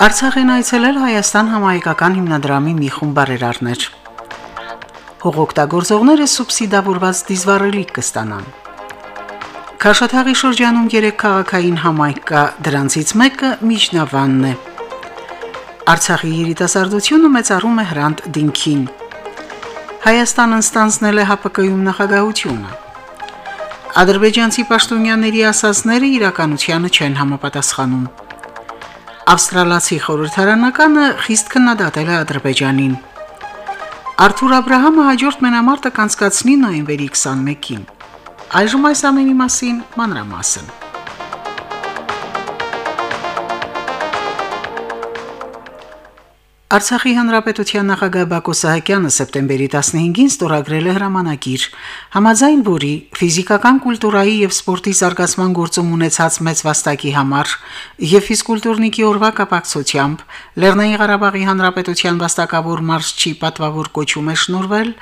Արցախ են այցելել Հայաստան համահայկական հիմնադրամի մի խումբ բարերարներ։ Հողօգտագործողները սուբսիդավորված դիզվառելիք կստանան։ Քաշաթաղի շրջանում 3 քաղաքային համայնք կա, դրանցից մեկը Միջնավանն է։ Արցախի երիտասարդությունը մեծարում է հրանտ դինքին։ Հայաստանն ստանձնել է ՀԱՊԿ-ում նախագահությունը։ Ադրբեջանցի պաշտոնյաների ասացները իրականությանը չեն համապատասխանում։ Ավստրալացի խորհրդարանականը խիստ քննադատել է Ադրբեջանին։ Արթուր Աբ รา համը հաջորդ մենամարտը կանցկացնի նոյեմբերի 21-ին։ Այժմ այս ամենի մասին մանրամասն։ Արցախի հանրապետության նախագահ Բակո Սահակյանը սեպտեմբերի 15-ին ստորագրել է հրամանագիր, համաձայն որի ֆիզիկական կուլտուրայի եւ սպորտի զարգացման գործում ունեցած մեծ վաստակի համար եւ ֆիզկուլտուրնիկի օրվա կապակցությամբ Լեռնային Ղարաբաղի հանրապետության վաստակավոր մարզչի պատվավոր կոչում է շնորվել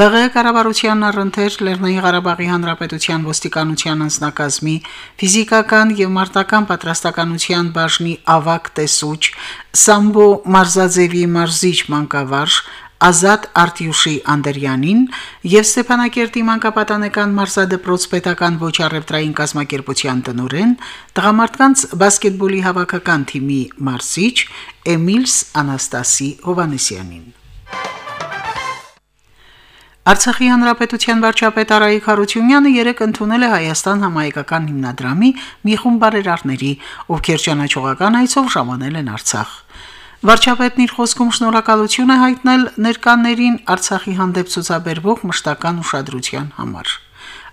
ԼՂ կառավարության առընթեր Լեռնային Ղարաբաղի հանրապետության ոստիկանության անձնակազմի ֆիզիկական եւ մարտական պատրաստականության բաժնի ավակ տեսուչ Սամբո Մարզաձևի մարզիչ մանկավարժ Ազատ Արտյուշի Անդերյանին եւ Ստեփանակերտի մանկապատանեկան մարզադպրոց պետական ոչ առևտրային կազմակերպության տնօրեն տղամարդկանց բասկետբոլի հավաքական թիմի մարզիչ Էմիլս Անաստասի Հովանեսյանին Արցախի հանրապետության վարչապետ Արայիկ Խարությունյանը երեկ ընդունել է Հայաստան համահայկական հիմնադրամի մի խումբ բարերարների, ովքեր ճանաչողական այցով ժամանել են Արցախ։ Վարչապետն իր խոսքում շնորհակալություն է հայտնել ներկաներին Արցախի հանդեպ ցուցաբերվող մշտական ուշադրության համար։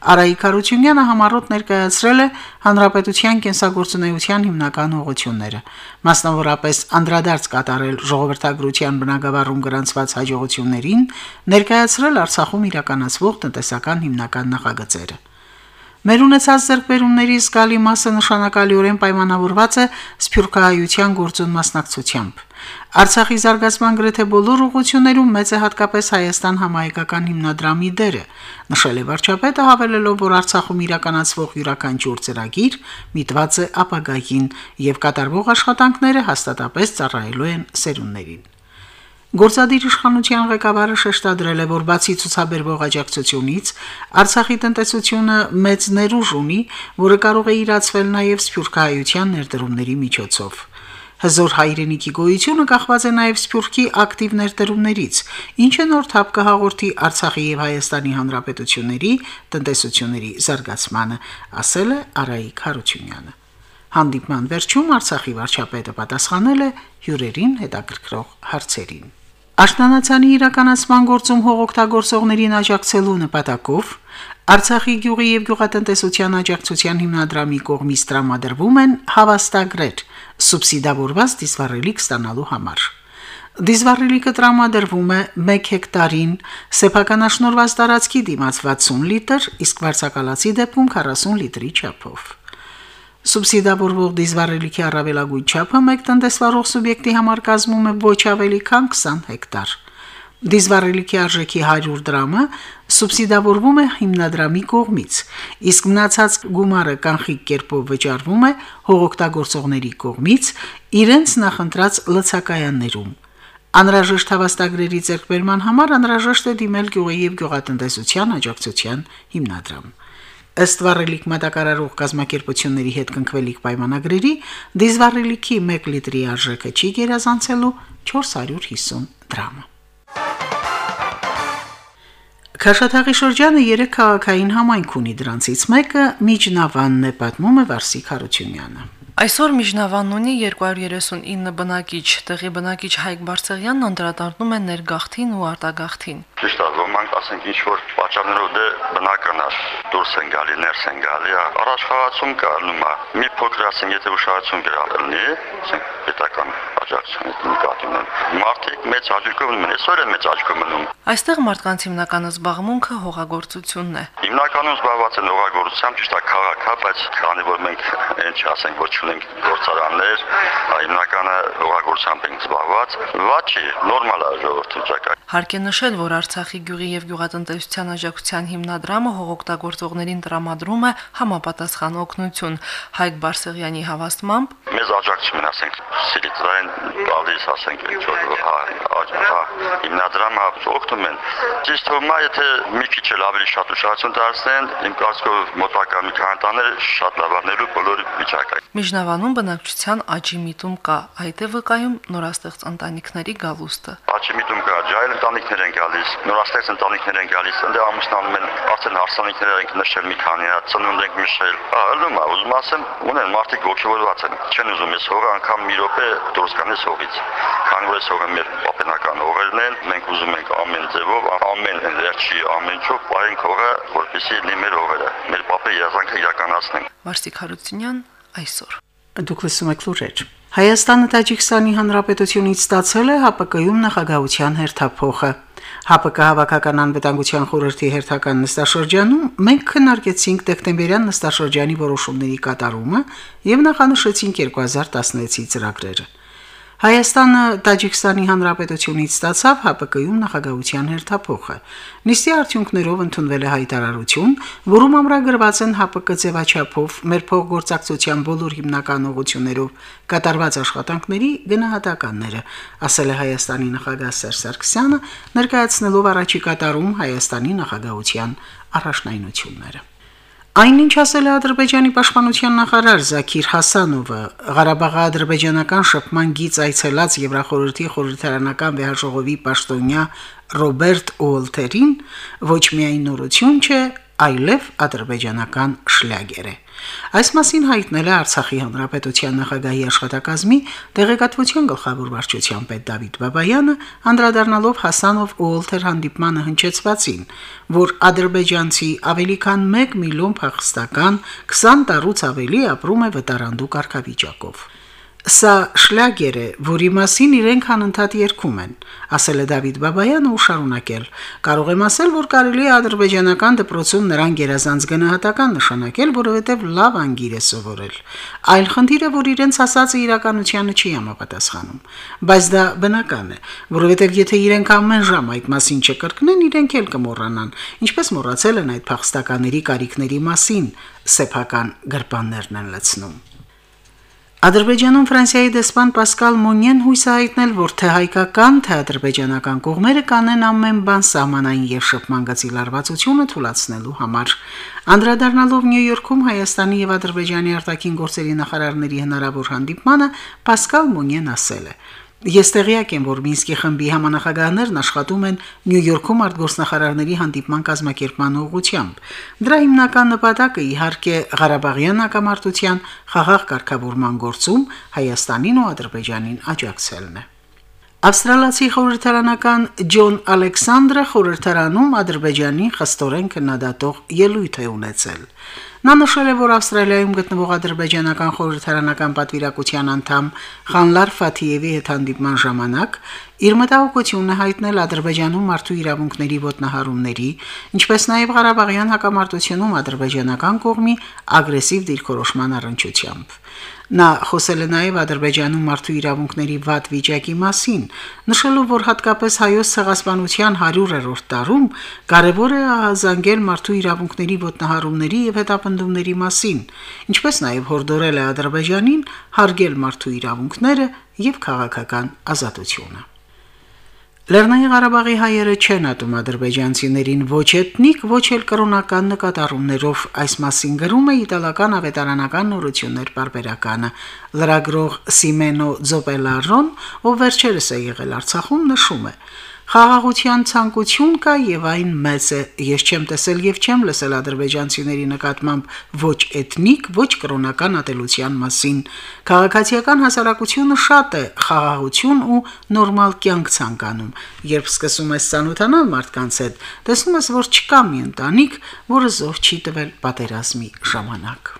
Արայիկ Հարությունյանը համառոտ ներկայացրել է հանրապետության կենսագործունեության հիմնական ուղղությունները, մասնավորապես անդրադարձ կատարել ժողովրդագրության բնագավառում գրանցված հաջողություններին, ներկայացրել Արցախում իրականացվող տնտեսական հիմնական նախագծերը։ Մեր ունեցած ձեռքբերումների զգալի մասը նշանակալիորեն պայմանավորված է սփյուռքահայության գործուն մասնակցությամբ։ Արցախի զարգացման գրեթե բոլոր ուղություններում մեծ է հատկապես Հայաստան համահայկական հիմնադրամի դերը, նշել է վարչապետը հավելելով, որ Արցախում իրականացվող յուրաքանչյուր ծրագիր միտված է ապագային եւ կատարվող աշխատանքները հաստատապես ծառայելու են սերունդներին։ Գործադիր իշխանության ղեկավարը շեշտադրել է, որ բացի ցուցաբերվող աջակցությունից Արցախի տնտեսությունը մեծ ներուժ ունի, որը կարող է իրացվել նաև սփյուռքահայության ներդրումների միջոցով։ Հզոր հայրենիքի գոյությունը կախված է նաև Սփյուռքի ակտիվ ներդրումներից, ինչը նոր թափ կհաղորդի Արցախի եւ Հայաստանի հանրապետությունների տնտեսությունների զարգացմանը, ասել է Արայիկ Խարությունյանը։ Հանդիպման վերջում Արցախի վարչապետը պատասխանել է հյուրերին հետաքրքրող հարցերին։ Աշնանացանի իրականացման գործում հողօգտագործողներին աջակցելու նպատակով Արցախի գյուղի եւ գյուղատնտեսության աջակցության հիմնադրամի կողմից տրամադրվում են հավաստագրեր սուբսիդավորված դիսվառելիք ստանալու համար։ Դիզվառելիքը տրամադրվում է 1 հեկտարին, սեփականաշնորհված տարածքի դիմաց 60 լիտր, իսկ վարձակալացի դեպքում 40 լիտրի չափով։ Սուբսիդավորվող դիզվառելիքի առավելագույն չափը մեկ տնտեսվարող սուբյեկտի համար կազմում է ոչ ավելի քան 20 հեկտար։ Դիզվառելիքի արժեքի 100 դրամը սուբսիդավորվում է հիմնադրամի կողմից, իսկ մնացած գումարը կանխիկ կերպով վճարվում է հողօգտագործողների կողմից իրենց նախընտրած լցակայաններում։ Անհրաժեշտ հավաստագրերի ձեռքբերման համար անհրաժեշտ է դիմել գյուղի եւ գյուղատնտեսության աջակցության հիմնադրամ։ Ըստ վառելիք մատակարարող կազմակերպությունների հետ կնքվելիք պայմանագրերի դիզվառելիքի 1 լիտրի արժեքը չի գերազանցելու 450 դրամ։ Քաշաթաղի շրջանը 3 քաղաքային համայնք ունի, դրանցից մեկը Միջնավանն է, պատմում է Վարսիկ Հարությունյանը։ Այսօր Միջնավանն ունի 239 բնակիչ, տեղի բնակիչ Հայկ Բարսեղյանն անդրադառնում է ներգաղթին ու արտագաղթին։ Ճիշտ է, ոմանք ասենք ինչ որ պատճառներով դե բնական է, դուրս են գալի, ներս են գալի, առաջխաղացում կա, նույնը մի փոքր ասենք եթե ուշադրություն գրալնի, ասենք պետական աջակցություն նկատի ունեն։ մարդիկ մեծ մնում են, այսօր են մեծ աջակով մնում։ Այստեղ մարդկանց հիմնական զբաղմունքը հողագործությունն է։ Հիմնականում զբաղված են հողագործությամբ, ճիշտ է քաղաք, հա, բայց քանի որ մենք այն չասենք, որ չունենք գործարաններ, հիմնականը հողագործությամբ ենք զբաղված, վատ չի, նորմալ է ժողովրդի ճակա։ Հարկ է նշել, որ Արցախի գյուղի եւ գյուղատնտեսության աջակցության հիմնադրամը հողօգտագործողներին տրամադրում է համապատասխան օգնություն։ Հայկ Բարսեղյանի հավաստմամբ. Մեզ աջակցում են, ասենք, սիլիտրային գալիս, ասենք, ինչ-որ հա, հա, հիմնադրամը օգնում են։ Ճիշտ հիմա եթե մի քիչ էլ ավելի շատ ուշադրություն դարձնեն, իմ կարծիքով մոտակա մի քանի տարիներ շատ լավանելու բոլոր վիճակը։ Միջնավանում բնակչության աճի միտում կա, այդ է վկայում նորաստեղծ ընտանիքների գալուստը։ Աճի միտում կա, ջայլ ընտանիքներ են գալիս, նորաստեղծ ընտանիքներ են գալիս, ընդ ամուսնանում են, արդեն հարսանիքներ են նշել մի քանի հատ, ծնունդ ենք նշել։ Հա, ըլում է, ուզում ասեմ, ունեն մարդիկ ողջավորված են։ Չեն ուզում ես հողը անգամ մի րոպե դուրս կանես հողից։ Հողը մեր պապենական հողերն են, մենք ուզում ենք ամեն ձևով, ամեն վերջի ամեն ճոք պահենք հողը, որպեսզի լինի մեր հողերը։ Մեր պապը երազանքը իրականացնենք։ Վարսիկ Հարությունյան այսօր։ Դուք լսում եք լուրեր։ Հայաստանը Տաջիկստանի Հանրապետությունից ստացել է ՀԱՊԿ-ում նախագահության հերթափոխը։ ՀԱՊԿ հավաքական անվտանգության խորհրդի հերթական նստաշրջանում մենք քննարկեցինք դեկտեմբերյան նստաշրջանի որոշումների կատարումը եւ նախանշեցինք 2016-ի ծրագրերը։ Հայաստանը Տաջիկստանի Հանրապետությունից ստացավ ՀԱՊԿ-ում նախագահության հերթափոխը։ Նիստի արդյունքներով ընդունվել է հայտարարություն, որում ամրագրված են ՀԱՊԿ ձևաչափով մեր փոխգործակցության բոլոր հիմնական ուղղություններով կատարված աշխատանքների գնահատականները, ասել է Հայաստանի նախագահ Սերժ Սարգսյանը, ներկայացնելով առաջիկա տարում Հայաստանի նախագահության առաջնայնությունները։ Այնինչ ասել է Ադրբեջանի պաշտպանության նախարար Զաքիր Հասանովը, Ղարաբաղի ադրբեջանական շփման գիծ այցելած Եվրախորհրդի խորհրդարանական վեհաժողովի պաշտոնյա Ռոբերտ Ուոլթերին ոչ միայն նորություն չէ, այլև ադրբեջանական շլագեր է։ Այս մասին հայտնել է Արցախի հանրապետության նախագահի աշխատակազմի տեղեկատվության գլխավոր վարչության պետ Դավիթ Բաբայանը, անդրադառնալով Հասանով ու Օլթեր հանդիպմանը հնչեցվածին, որ ադրբեջանցի ավելի քան 1 միլիոն փախստական 20 տարուց ավելի ապրում է վտարանդու կարգավիճակով։ Սա շլագեր է, որի մասին իրենք անընդհատ երգում են, ասել է Դավիթ Բաբայանը ու շարունակել. Կարող եմ ասել, որ կարելի է ադրբեջանական դպրոցում նրան գերազանց գնահատական նշանակել, որովհետև լավ անգիր է սովորել։ Այլ խնդիր է, որ իրենց ասածը իրականությանը չի համապատասխանում։ Բայց դա բնական է, որովհետև եթե իրենք ամեն ժամ այդ մասին չկրկնեն, իրենք էլ կմոռանան, ինչպես մոռացել են այդ փախստականների կարիքների մասին, սեփական գրպաններն են լցնում։ Ադրբեջանում Ֆրանսիայի դեսպան Պասկալ Մոնյեն հույս է հայտնել, որ թե հայկական, թե ադրբեջանական կողմերը կանեն ամեն բան սահմանային եւ շփման գծի լարվածությունը թույլատնելու համար։ Անդրադառնալով Նյու Յորքում Հայաստանի եւ Ադրբեջանի արտաքին գործերի նախարարների հնարավոր հանդիպմանը Պասկալ Մոնյեն ասել է. Ես տեղյակ եմ, որ Մինսկի խմբի համանախագահներն աշխատում են Նյու Յորքում արտգործնախարարների հանդիպման կազմակերպման ուղղությամբ։ Դրա հիմնական նպատակը իհարկե Ղարաբաղյան հակամարտության խաղաղ կարգավորման գործում Հայաստանին ու Ադրբեջանին աջակցելն է։ Ավստրալիացի խորհրդարանական Ջոն Ալեքսանդրը խորհրդարանում Ադրբեջանի խստորեն քննադատող ելույթ է ունեցել։ Նա նշել է, որ Ավստրալիայում գտնվող ադրբեջանական խորհրդարանական պատվիրակության անդամ Խանլար Ֆաթիևի հետ հանդիպման ժամանակ իր մտահոգությունը հայտնել Ադրբեջանում մարդու իրավունքների ոտնահարումների, ինչպես նաև Ղարաբաղյան հակամարտությունում ադրբեջանական կողմի ագրեսիվ դիրքորոշման առընչությամբ։ Նա խոսել է նաև Ադրբեջանում մարդու իրավունքների վատ վիճակի մասին, նշելով, որ հատկապես հայոց ցեղասպանության 100-րդ տարում կարևոր է ահազանգել մարդու իրավունքների ոտնահարումների եւ հետապնդումների մասին, ինչպես նաև հորդորել է Ադրբեջանին հարգել մարդու իրավունքները եւ քաղաքական ազատությունը։ Լեռնային Ղարաբաղի հայերը չեն ատում ադրբեջանցիներին ոչ էթնիկ, ոչ էլ կրոնական նկատառումներով, այս մասին գրում է իտալական ավետարանական նորություններ բարբերականը։ Լրագրող Սիմենո Ձոպելարոն, ով վերջերս է եղել Արցախում, նշում է. Խաղաղության ցանկություն կա եւ այն մեծ է։ Ես չեմ տեսել եւ չեմ լսել ադրբեջանցիների նկատմամբ ոչ էթնիկ, ոչ կրոնական ատելության մասին։ Քաղաքացիական հասարակությունը շատ է խաղաղություն ու նորմալ կյանք ցանկանում։ Երբ սկսում ես ցանոթանալ մարդկանց հետ, տեսնում ես, որ չկա մի ընտանիք, որը զոհ չի տվել պատերազմի ժամանակ։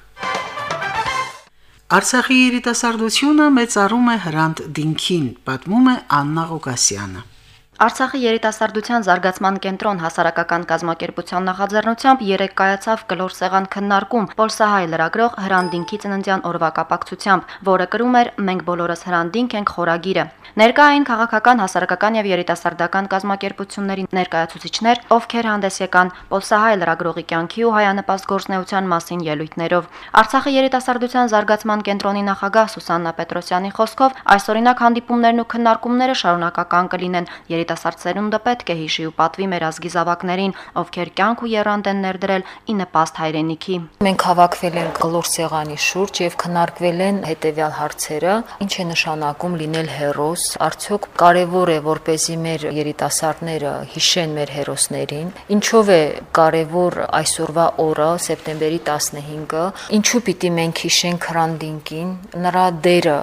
Արցախի երիտասարդությունը մեծարում է Հրանտ Դինքին, պատմում է Աննա Ղուկասյանը։ Արցախի երիտասարդության զարգացման կենտրոն հասարակական կազմակերպության նախաձեռնությամբ երեք կայացավ կլոր սեղան քննարկում Պոլսահայ լրագրող Հրանդինքի ծննդյան օրվա կապակցությամբ, որը կրում էր Մենք բոլորս Հրանդինք ենք խորագիրը։ Ներկա էին քաղաքական, հասարակական եւ երիտասարդական կազմակերպությունների ներկայացուցիչներ, ովքեր հանդես եկան Պոլսահայ լրագրողի կյանքի ու հայանպաստ գործնեության մասին ելույթներով։ Արցախի երիտասարդության զարգացման կենտրոնի նախագահ Սուսաննա Պետրոսյանի խոսքով այսօրինակ հանդիպումներն ու քննարկումները շարունակական կլինեն երիտասարդ սերունդը պետք է հիշի ու պատվի մեր ազգի զավակներին, ովքեր կյանք ու երանգ են ներդրել ի նպաստ հայրենիքի։ Մենք հավաքվել ենք գլոր սեղանի շուրջ եւ քննարկվել են հետեւյալ հարցերը. ինչ է նշանակում լինել հերոս, արդյոք կարեւոր է որպեսզի մեր երիտասարդները հիշեն մեր հերոսներին, ինչով է կարեւոր այսօրվա օրը, սեպտեմբերի 15-ը, ինչու պիտի մենք հիշենք Հրանդինկին, նրա դերը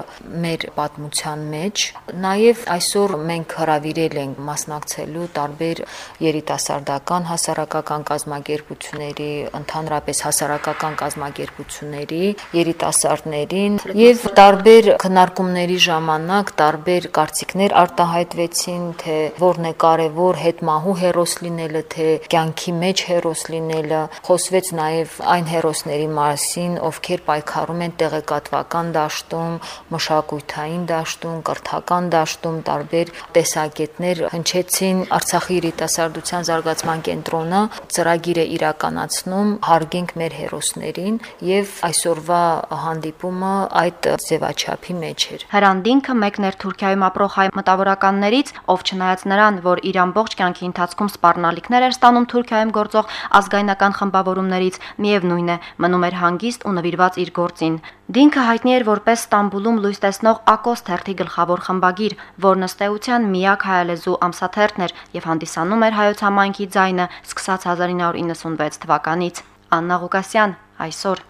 մեր պատմության մեջ, նաեւ այսօր մենք հravirել ենք մասնակցելու տարբեր երիտասարդական հասարակական կազմակերպությունների, ընդհանրապես հասարակական կազմակերպությունների երիտասարդներին եւ տարբեր քննարկումների ժամանակ տարբեր կարծիքներ արտահայտվեցին, թե որն է կարևոր հետմահու հերոս լինելը, թե կյանքի մեջ հերոս լինելը։ Խոսվեց նաեւ այն հերոսների մասին, ովքեր պայքարում են տեղեկատվական դաշտում, մշակութային դաշտում, կրթական դաշտում, տարբեր տեսակետներ հնչեցին Արցախի երիտասարդության զարգացման կենտրոնը ծրագիր է իրականացնում հարգենք մեր հերոսներին եւ այսօրվա հանդիպումը այդ ձևաչափի մեջ էր։ Հրանդինքը մեկն էր Թուրքիայում ապրող հայ մտավորականներից, ով չնայած նրան, որ իր ամբողջ կյանքի ընթացքում սպառնալիքներ էր ստանում Թուրքիայում գործող ազգայնական խմբավորումներից, միևնույն է, մնում էր հանգիստ ու նվիրված իր գործին։ Դինքը հայտնի էր որպես Ստամբուլում լույս տեսնող Ակոս թերթի գլխավոր խմբագիր, որն ըստ էության միակ հայալեզու ամսաթերթն էր եւ հանդիսանում էր հայոց համայնքի ձայնը սկսած 1996 թվականից։ Աննա Ղուկասյան այսօր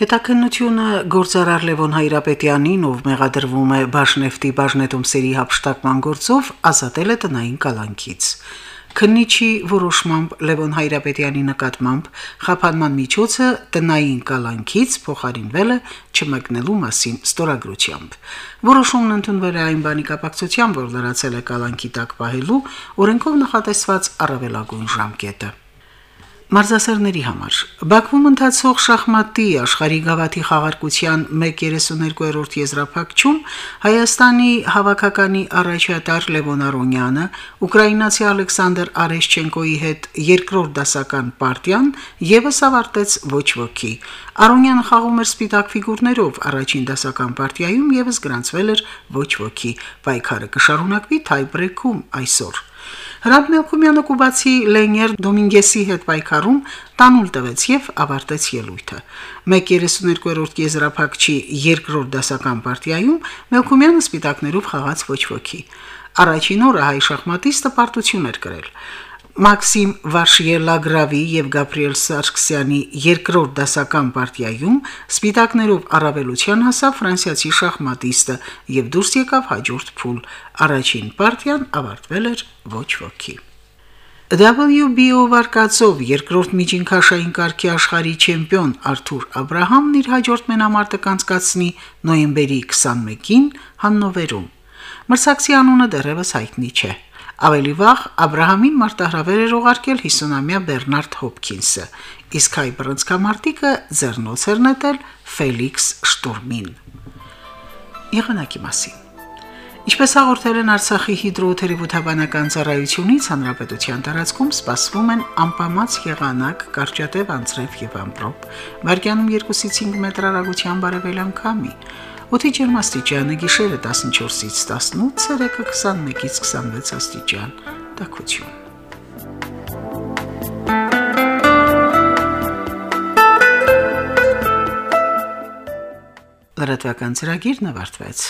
Հետաքննությունը գործարար Լևոն Հայրապետյանին, ով մեղադրվում է Բաշնեֆտի բաժնետումսերի հապշտակման գործով, ազատել է տնային կալանքից։ Քննիչի որոշմամբ Լևոն Հայրապետյանի նկատմամբ խափանման միջոցը տնային կալանքից փոխարինվել է չմեկնելու մասին ստորագրությամբ։ Որոշումն ընդունվել է այն բանի կապակցությամբ, որ լրացել է կալանքի տակ պահելու օրենքով նախատեսված առավելագույն ժամկետը մարզասերների համար. Բաքվում ընթացող շախմատի աշխարհի գավաթի խաղարկության 1/32-րդ եզրափակչում Հայաստանի հավաքականի առաջատար Լևոն Արոնյանը ուկրաինացի Ալեքսանդր Արեշչենկոյի հետ երկրորդ դասական պարտիան եւս ավարտեց ոչ ոքի Արոնյանը խաղում էր սպիտակ ֆիգուրներով առաջին դասական պարտիայում եւս գրանցվել էր ոչ ոքի պայքարը կշարունակվի թայբրեքում այսօր Հրաբ Մելքումյանը Կուբացի Լենյեր Դոմինգեսի հետ պայքարում տանուլ տվեց եւ ավարտեց ելույթը։ 1.32-րդ եզրափակչի երկրորդ դասական պարտիայում Մելքումյանը սպիտակներով խաղաց ոչ ոքի։ Առաջին օրը հայ շախմատիստը պարտություն էր կրել։ Մաքսիմ Վարշիելագրավի եւ Գաբրիել Սարգսյանի երկրորդ դասական պարտիայում սպիտակներով առավելության հասավ ֆրանսիացի շախմատիստը եւ դուրս եկավ հաջորդ փուլ։ Առաջին պարտիան ավարտվել էր ոչ ոքի։ WBO վարկածով երկրորդ միջինքաշային կարգի աշխարհի չեմպիոն Արթուր Աբ รา համն իր հաջորդ մենամարտը կանցկացնի նոյեմբերի 21-ին Հաննովերում։ Մրցակցի անունը դեռևս հայտնի չէ։ Ավելի վաղ Աբ รา համին մարտահրավեր էր ուղարկել 50-ամյա Բեռնարդ Հոփքինսը, իսկ հայ բռնցքամարտիկը ձեռնոց էր նետել Ֆելիքս Շտուրմին։ Եղանակի մասին. Ինչպես հաղորդել են Արցախի հիդրոթերապևտաբանական ծառայությունից, հանրապետության տարածքում սպասվում են անպամած եղանակ, կարճատև անձրև եւ ամպրոպ, վարկյանում 2-ից 5 մետր հեռագության բարևելան քամի։ Օդի ջերմաստիճանը գիշերը 14-ից 18, ցերեկը 21-ից 26 աստիճան։ Տաքություն։ Լրատվական ծրագիրն ավարտվեց։